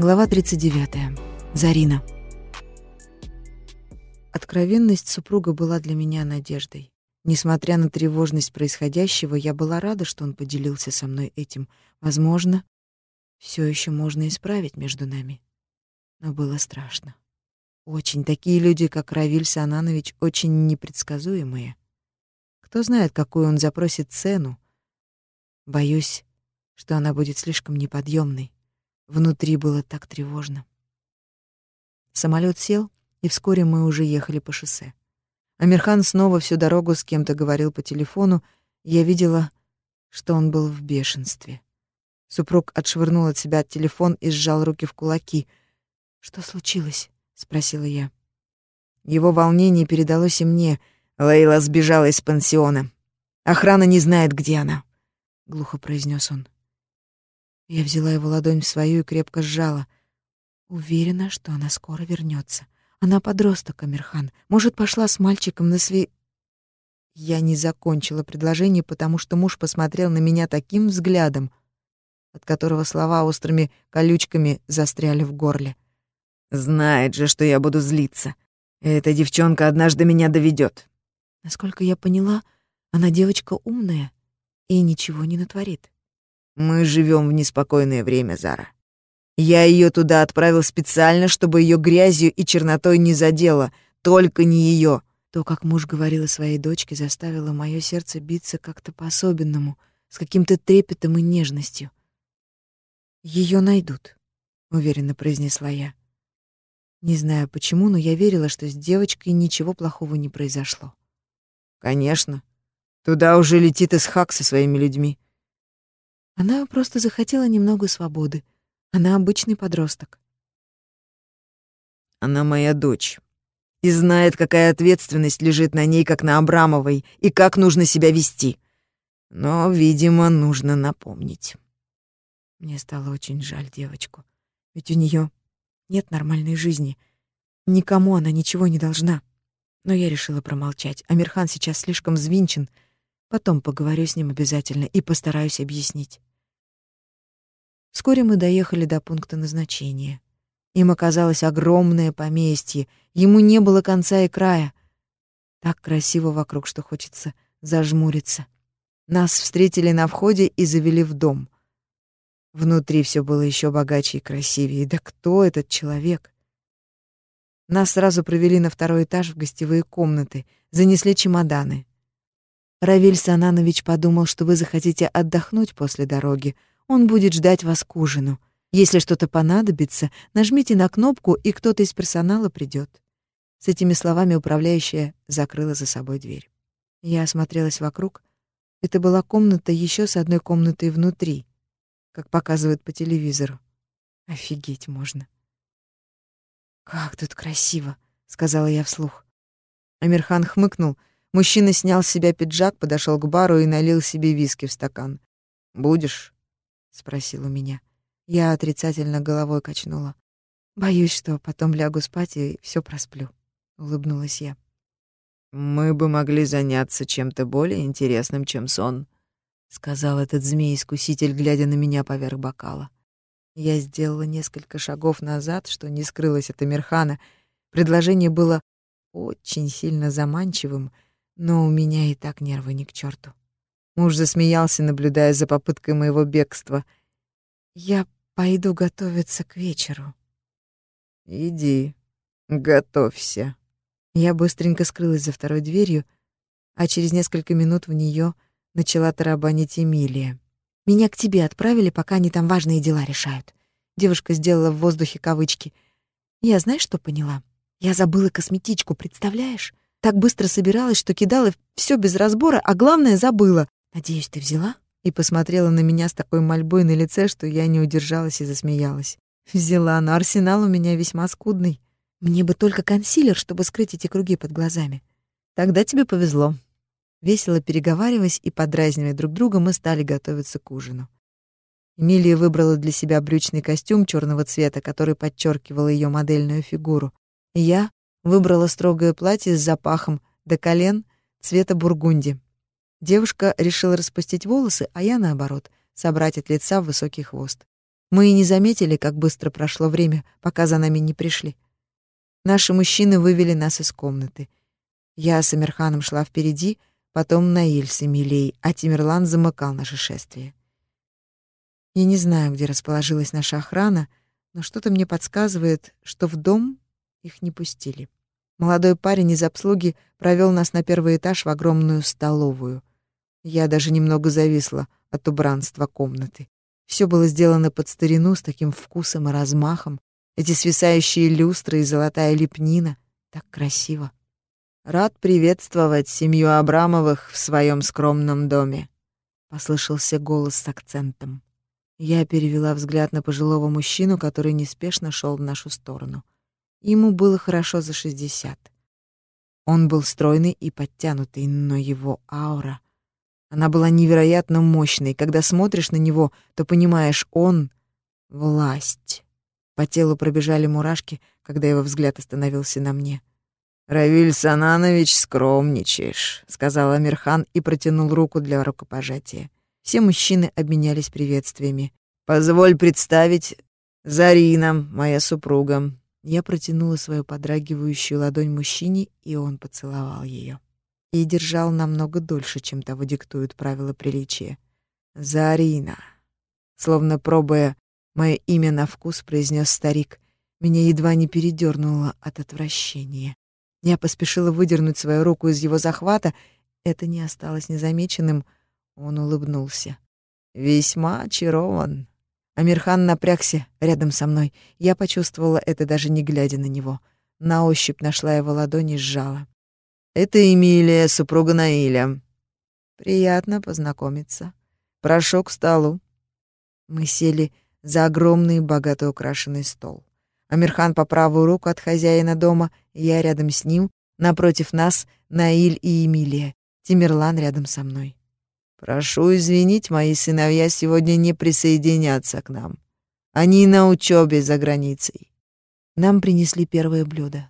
Глава 39. Зарина. Откровенность супруга была для меня надеждой. Несмотря на тревожность происходящего, я была рада, что он поделился со мной этим. Возможно, все еще можно исправить между нами. Но было страшно. Очень такие люди, как Равиль Сананович, очень непредсказуемые. Кто знает, какую он запросит цену. Боюсь, что она будет слишком неподъемной. Внутри было так тревожно. Самолет сел, и вскоре мы уже ехали по шоссе. Амирхан снова всю дорогу с кем-то говорил по телефону, я видела, что он был в бешенстве. Супруг отшвырнул от себя телефон и сжал руки в кулаки. «Что случилось?» — спросила я. Его волнение передалось и мне. Лейла сбежала из пансиона. Охрана не знает, где она, — глухо произнес он. Я взяла его ладонь в свою и крепко сжала. Уверена, что она скоро вернется. Она подросток, Амирхан. Может, пошла с мальчиком на сви... Я не закончила предложение, потому что муж посмотрел на меня таким взглядом, от которого слова острыми колючками застряли в горле. «Знает же, что я буду злиться. Эта девчонка однажды меня доведет. Насколько я поняла, она девочка умная и ничего не натворит. Мы живем в неспокойное время, Зара. Я ее туда отправил специально, чтобы ее грязью и чернотой не задело, только не ее. То, как муж говорил о своей дочке, заставило мое сердце биться как-то по-особенному, с каким-то трепетом и нежностью. Ее найдут, уверенно произнесла я. Не знаю почему, но я верила, что с девочкой ничего плохого не произошло. Конечно. Туда уже летит Исхак со своими людьми. Она просто захотела немного свободы, она обычный подросток. Она моя дочь. И знает, какая ответственность лежит на ней, как на Абрамовой, и как нужно себя вести. Но, видимо, нужно напомнить. Мне стало очень жаль девочку. Ведь у нее нет нормальной жизни. Никому она ничего не должна. Но я решила промолчать. Амирхан сейчас слишком взвинчен. Потом поговорю с ним обязательно и постараюсь объяснить. Вскоре мы доехали до пункта назначения. Им оказалось огромное поместье, ему не было конца и края. Так красиво вокруг, что хочется зажмуриться. Нас встретили на входе и завели в дом. Внутри все было еще богаче и красивее. Да кто этот человек? Нас сразу провели на второй этаж в гостевые комнаты, занесли чемоданы. Равиль Сананович подумал, что вы захотите отдохнуть после дороги. Он будет ждать вас к ужину. Если что-то понадобится, нажмите на кнопку, и кто-то из персонала придет. С этими словами управляющая закрыла за собой дверь. Я осмотрелась вокруг. Это была комната еще с одной комнатой внутри, как показывают по телевизору. Офигеть можно. «Как тут красиво!» — сказала я вслух. Амирхан хмыкнул. Мужчина снял с себя пиджак, подошел к бару и налил себе виски в стакан. «Будешь?» Спросил у меня. Я отрицательно головой качнула. Боюсь, что потом лягу спать и все просплю, улыбнулась я. Мы бы могли заняться чем-то более интересным, чем сон, сказал этот змей-искуситель, глядя на меня поверх бокала. Я сделала несколько шагов назад, что не скрылось от Амирхана. Предложение было очень сильно заманчивым, но у меня и так нервы ни к черту. Муж засмеялся, наблюдая за попыткой моего бегства. «Я пойду готовиться к вечеру». «Иди, готовься». Я быстренько скрылась за второй дверью, а через несколько минут в нее начала тарабанить Эмилия. «Меня к тебе отправили, пока они там важные дела решают». Девушка сделала в воздухе кавычки. «Я знаешь, что поняла? Я забыла косметичку, представляешь? Так быстро собиралась, что кидала все без разбора, а главное забыла. «Надеюсь, ты взяла?» И посмотрела на меня с такой мольбой на лице, что я не удержалась и засмеялась. «Взяла, но арсенал у меня весьма скудный. Мне бы только консилер, чтобы скрыть эти круги под глазами. Тогда тебе повезло». Весело переговариваясь и подразнивая друг друга, мы стали готовиться к ужину. Эмилия выбрала для себя брючный костюм черного цвета, который подчеркивал ее модельную фигуру. я выбрала строгое платье с запахом до колен цвета бургунди. Девушка решила распустить волосы, а я, наоборот, собрать от лица высокий хвост. Мы и не заметили, как быстро прошло время, пока за нами не пришли. Наши мужчины вывели нас из комнаты. Я с Амирханом шла впереди, потом Наиль с Эмилией, а Тимирлан замыкал наше шествие. Я не знаю, где расположилась наша охрана, но что-то мне подсказывает, что в дом их не пустили. Молодой парень из обслуги провел нас на первый этаж в огромную столовую. Я даже немного зависла от убранства комнаты. Все было сделано под старину с таким вкусом и размахом. Эти свисающие люстры и золотая лепнина. Так красиво. Рад приветствовать семью Абрамовых в своем скромном доме. Послышался голос с акцентом. Я перевела взгляд на пожилого мужчину, который неспешно шел в нашу сторону. Ему было хорошо за шестьдесят. Он был стройный и подтянутый, но его аура... Она была невероятно мощной. Когда смотришь на него, то понимаешь, он — власть. По телу пробежали мурашки, когда его взгляд остановился на мне. «Равиль Сананович, скромничаешь», — сказал Амирхан и протянул руку для рукопожатия. Все мужчины обменялись приветствиями. «Позволь представить, Зарина, моя супруга». Я протянула свою подрагивающую ладонь мужчине, и он поцеловал ее. И держал намного дольше, чем того диктуют правила приличия. «Зарина», словно пробуя мое имя на вкус, произнес старик. Меня едва не передернуло от отвращения. Я поспешила выдернуть свою руку из его захвата. Это не осталось незамеченным — он улыбнулся. «Весьма очарован». Амирхан напрягся рядом со мной. Я почувствовала это, даже не глядя на него. На ощупь нашла его ладони и сжала. «Это Эмилия, супруга Наиля. Приятно познакомиться. Прошу к столу». Мы сели за огромный, богато украшенный стол. Амирхан по правую руку от хозяина дома, я рядом с ним, напротив нас Наиль и Эмилия, Тимирлан рядом со мной. Прошу извинить, мои сыновья сегодня не присоединятся к нам. Они на учебе за границей. Нам принесли первое блюдо.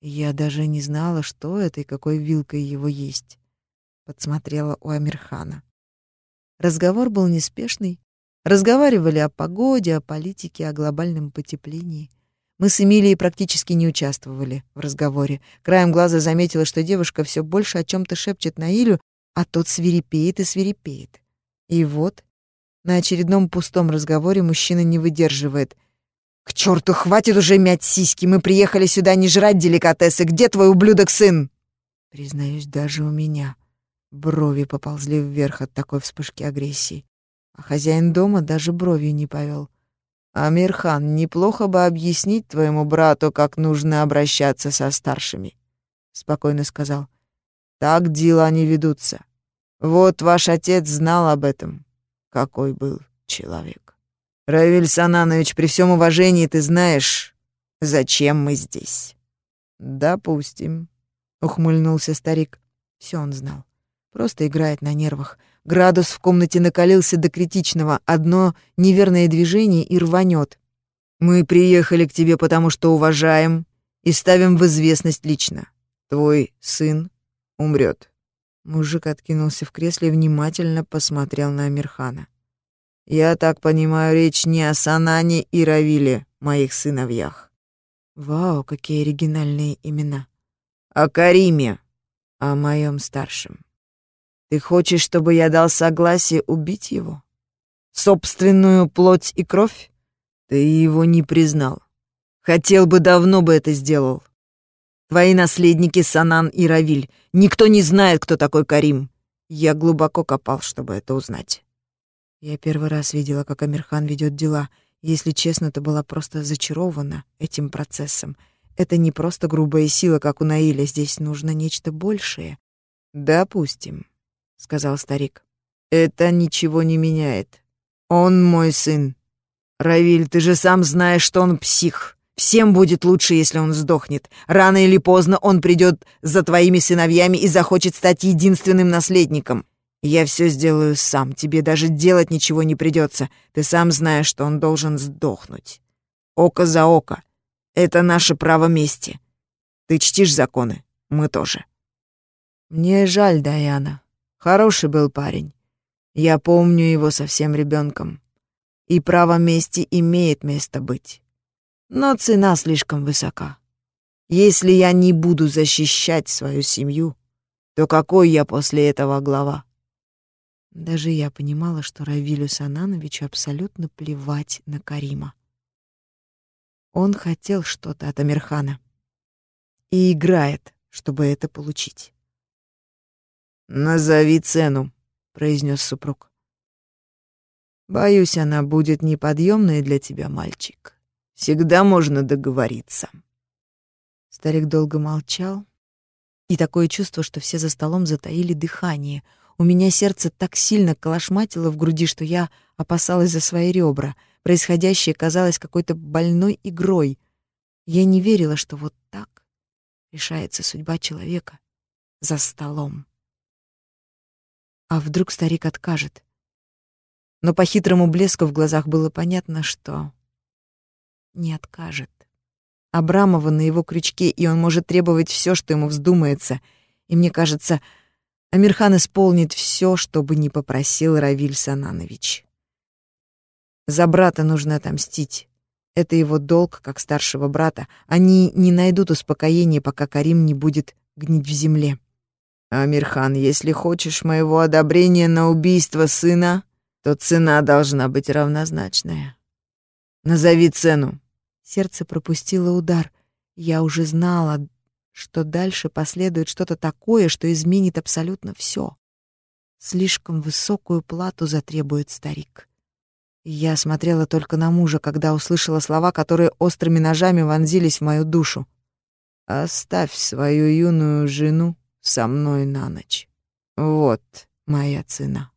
Я даже не знала, что это и какой вилкой его есть. Подсмотрела у Амирхана. Разговор был неспешный. Разговаривали о погоде, о политике, о глобальном потеплении. Мы с Эмилией практически не участвовали в разговоре. Краем глаза заметила, что девушка все больше о чем то шепчет Наилю, а тот свирепеет и свирепеет. И вот, на очередном пустом разговоре мужчина не выдерживает. «К черту, хватит уже мять сиськи! Мы приехали сюда не жрать деликатесы! Где твой ублюдок-сын?» Признаюсь, даже у меня брови поползли вверх от такой вспышки агрессии. А хозяин дома даже бровью не повел. «Амирхан, неплохо бы объяснить твоему брату, как нужно обращаться со старшими», — спокойно сказал. «Так дела не ведутся. Вот ваш отец знал об этом. Какой был человек. Равиль Сананович, при всем уважении ты знаешь, зачем мы здесь. Допустим, ухмыльнулся старик. Все он знал. Просто играет на нервах. Градус в комнате накалился до критичного. Одно неверное движение и рванет. Мы приехали к тебе, потому что уважаем и ставим в известность лично. Твой сын умрет. Мужик откинулся в кресле и внимательно посмотрел на Амирхана. «Я так понимаю, речь не о Санане и Равиле, моих сыновьях». «Вау, какие оригинальные имена». «О Кариме, о моем старшем. Ты хочешь, чтобы я дал согласие убить его? Собственную плоть и кровь? Ты его не признал. Хотел бы, давно бы это сделал. Твои наследники Санан и Равиль. Никто не знает, кто такой Карим. Я глубоко копал, чтобы это узнать. Я первый раз видела, как Амирхан ведет дела. Если честно, то была просто зачарована этим процессом. Это не просто грубая сила, как у Наиля. Здесь нужно нечто большее. «Допустим», — сказал старик. «Это ничего не меняет. Он мой сын. Равиль, ты же сам знаешь, что он псих. Всем будет лучше, если он сдохнет. Рано или поздно он придет за твоими сыновьями и захочет стать единственным наследником. Я все сделаю сам, тебе даже делать ничего не придется. Ты сам знаешь, что он должен сдохнуть. Око за око. Это наше право мести. Ты чтишь законы, мы тоже. Мне жаль Даяна. Хороший был парень. Я помню его совсем ребенком. и право мести имеет место быть. Но цена слишком высока. Если я не буду защищать свою семью, то какой я после этого глава? Даже я понимала, что Равилю Санановичу абсолютно плевать на Карима. Он хотел что-то от Амирхана и играет, чтобы это получить. «Назови цену», — произнес супруг. «Боюсь, она будет неподъемной для тебя, мальчик. Всегда можно договориться». Старик долго молчал, и такое чувство, что все за столом затаили дыхание. У меня сердце так сильно колошматило в груди, что я опасалась за свои ребра. Происходящее казалось какой-то больной игрой. Я не верила, что вот так решается судьба человека за столом. А вдруг старик откажет? Но по хитрому блеску в глазах было понятно, что не откажет. Абрамова на его крючке, и он может требовать все, что ему вздумается. И мне кажется, Амирхан исполнит все, что бы ни попросил Равиль Сананович. За брата нужно отомстить. Это его долг, как старшего брата. Они не найдут успокоения, пока Карим не будет гнить в земле. «Амирхан, если хочешь моего одобрения на убийство сына, то цена должна быть равнозначная. Назови цену». Сердце пропустило удар. Я уже знала, что дальше последует что-то такое, что изменит абсолютно все. Слишком высокую плату затребует старик. Я смотрела только на мужа, когда услышала слова, которые острыми ножами вонзились в мою душу. «Оставь свою юную жену со мной на ночь. Вот моя цена».